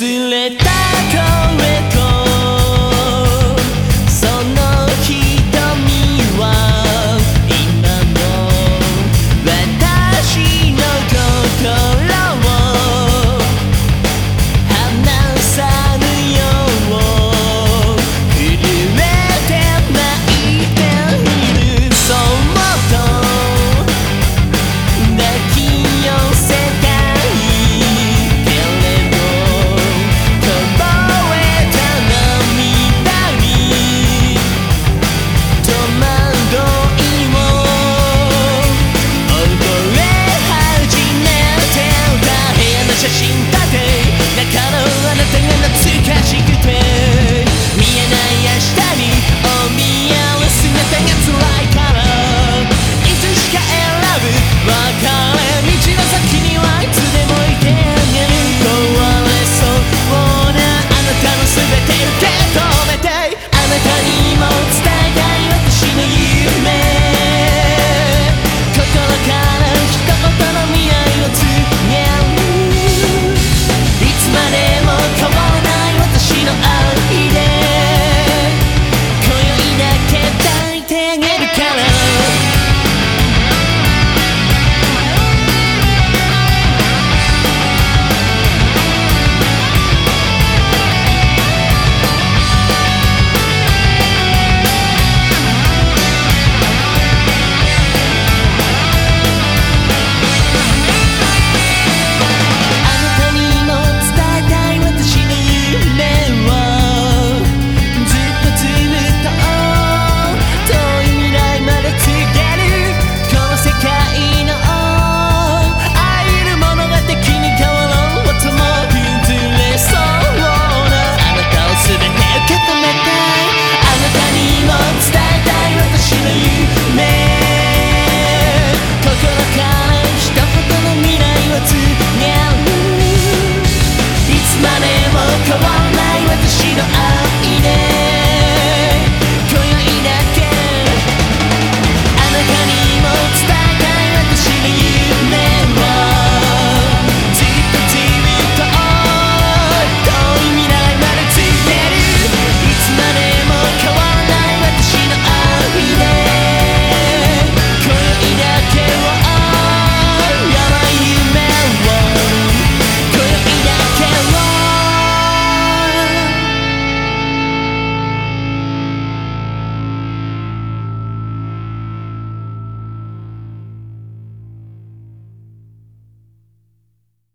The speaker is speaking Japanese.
忘れた声と